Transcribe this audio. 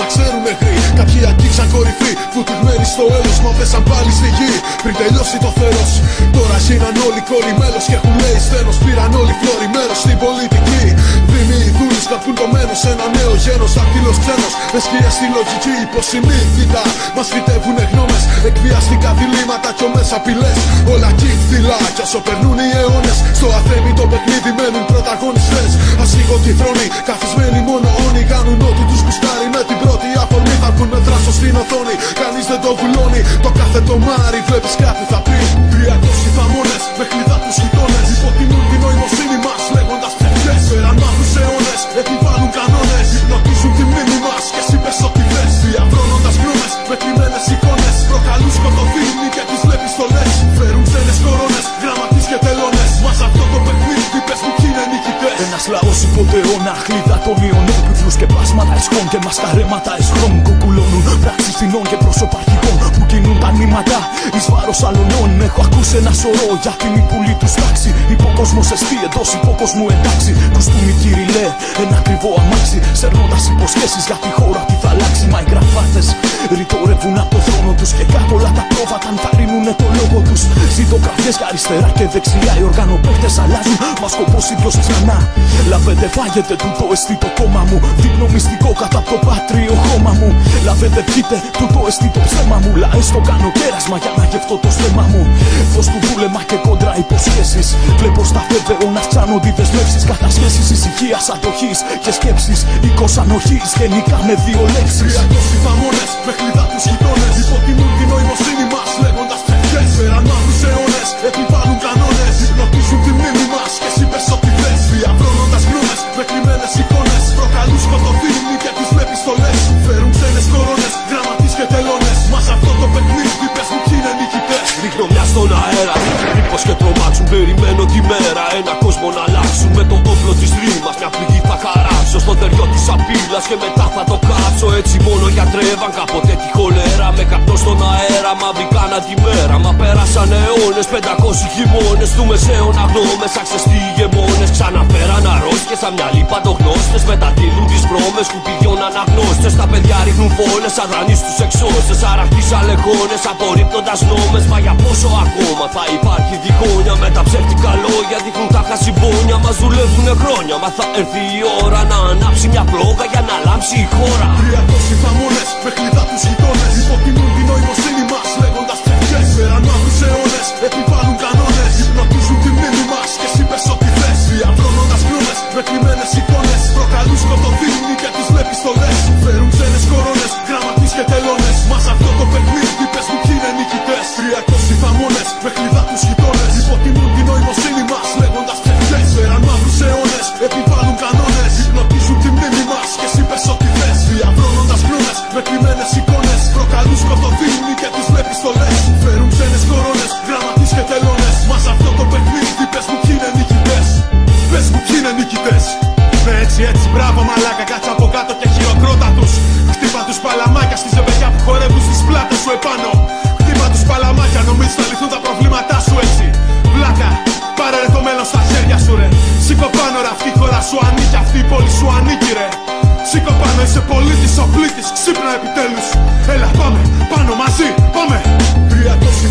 να ξέρουν νεκροί. Κάποιοι αγγίξαν κορυφή, βουτυγμένοι στο έλος. Μα πέσαν πάλι στη γη πριν τελειώσει το θέρο. Τώρα γίναν όλοι κόλλοι μέλος και έχουν λέει σθένο. Πήραν όλοι φλόρι μέρος στην πολιτική. Δίνει δούλου καρπούν το μένος σε ένα νέο γένος. Δακτύλο ξένος μες σκιά στη λογική υποσυνείδητα. Μας φυτεύουν γνώμες, εκβιαστικά διλήμματα και ομέ απειλές. Όλα κύφθυλα κι όσο περνούν οι αιώνες. Στο αθέμητο παιχνίδι Το κάθε το μάρι βλέπεις κάτι θα πεις. 300 θαμώνες με κλειδά τους γειτόνες. Υποτιμούν την νοημοσύνη μας λέγοντας ψευδέ. Πέραν μάθου αιώνες επιβάλλουν κανόνες. Υπνοτίζουν τη μνήμη μας και εσύ πες ό,τι θες. Διαβρώνοντας γνώμε με κρυμμένε εικόνες. Προκαλούν σκοτωδίνη και τι βλέπεις το λε. Φέρουν ξένες κορώνες, γραμματείς και τελώνες. Μας αυτό το παιχνίδι πες μου κι είναι νικητές. Ένας λαός υποτεώνα χλίδα των ιονών. Πιθλού και πλάσματα εσχών και μασκαρέματα εσχρών. Κουκουλώνουν πράξεις φθηνών και πρόσωπα αρχικών που κινούν τα νήματα εις βάρος αλωνών. Έχω ακούσει ένα σωρό για την υπουλή του τάξη. Υποκόσμος εστί εντός υποκόσμου εντάξει. Κουστούμι κυριλέ, ένα ακριβό αμάξι. Σερνώντα υποσχέσεις για τη χώρα τι θα αλλάξει. Μα οι γραφάτες ρητορεύουν από το θρόνο τους και κάτω όλα τα πρόβατα ενθαρρύνουνε το λόγο του. Ζητοκραυγέ για αριστερά και δεξιά οι οργανοπαίχτε αλλάζουν. Μα σκοπός ίδιο ξανά. Λαβέτε, φάγετε τούτο εστί το κόμμα μου. Δείχνω μυστικό κατά το πάτριο χώμα μου. Λαβέτε, πιείτε τούτο εστί το ψέμα μου. Λαέ το κάνω κέρασμα για να γευτώ το στέμα μου. Φως του βούλεμα και κόντρα υποσχέσεις. Βλέπω στα βέβαιο να αυξάνονται οι δεσμεύσεις. Κατασχέσεις ησυχίας, αντοχής και σκέψεις. Οίκος ανοχής γενικά με δύο λέξεις. 300 θαμώνε με κλειδά τους γειτόνες. Υποτιμούν την νοημοσύνη Με το όπλο της ρήμας Μια πληγή θα χαράξω. Στο τεριό της απειλάς Και μετά θα το κάψω Έτσι μόνο γιατρεύαν Κάποτε τη χολέρα. Με καπνό στον αέρα Μα μπήκαν αντιμέρα. Μα πέρασαν αιώνες Πεντακόσι χειμώνες. Του μεσαίων αγνώμες Αξεστοί ηγεμόνες. Ξαναφέραν αρρώστιες Σαν μια λίπα το γνώστες Μεταδίδουν τις βρώμες Κουπιδιών αναγνώστες. Τα παιδιά ρίχνουν φόλες Αδρανείς τους εξώστες. Αραχτείς αλεγόνες Απορρίπτοντας νόμες. Μα για πόσο ακόμα θα υπάρχει διχόνια Με τα ψεύτικα λόγια. Δείχνουν τα χασιμπόνια Μας δουλεύουνε χρόνια Μα θα έρθει η ώρα να ανάψει μια πλόγα Για να λάμψει η χώρα 300 θαμώνες με κλειδά τους γειτόνες. Υποτιμούν την νοημοσύνη μας λέγοντας ψευδέ. Πέραν μάθου αιώνε επιβάλλουν κανόνες. Υπνοτίζουν τη μνήμη μας και εσύ πες ό,τι θες. Διαβρώνοντα γνώμε με κρυμμένε εικόνες. Προκαλούν σκοτωδίνη και τι βλέπει το λε. Φέρουν ξένες κορώνες, γραμματείς και τελώνες. Μας αυτό το παιχνίδι πες μου κι είναι νικητές. 300 θαμώνες με κλειδά τους γειτόνες. Υποτιμούν την νοημοσύνη μας λέγοντας πάνω. Χτύπα τους παλαμάκια Νομίζεις να λυθούν τα προβλήματά σου έτσι. Βλάκα πάρε το μέλλον στα χέρια σου ρε. Σήκω πάνω ρε αυτή η χώρα σου ανήκει Αυτή η πόλη σου ανήκει ρε. Σήκω πάνω είσαι πολίτης ο πλήτης Ξύπνα επιτέλους. Έλα πάμε πάνω μαζί πάμε. Τρία τόση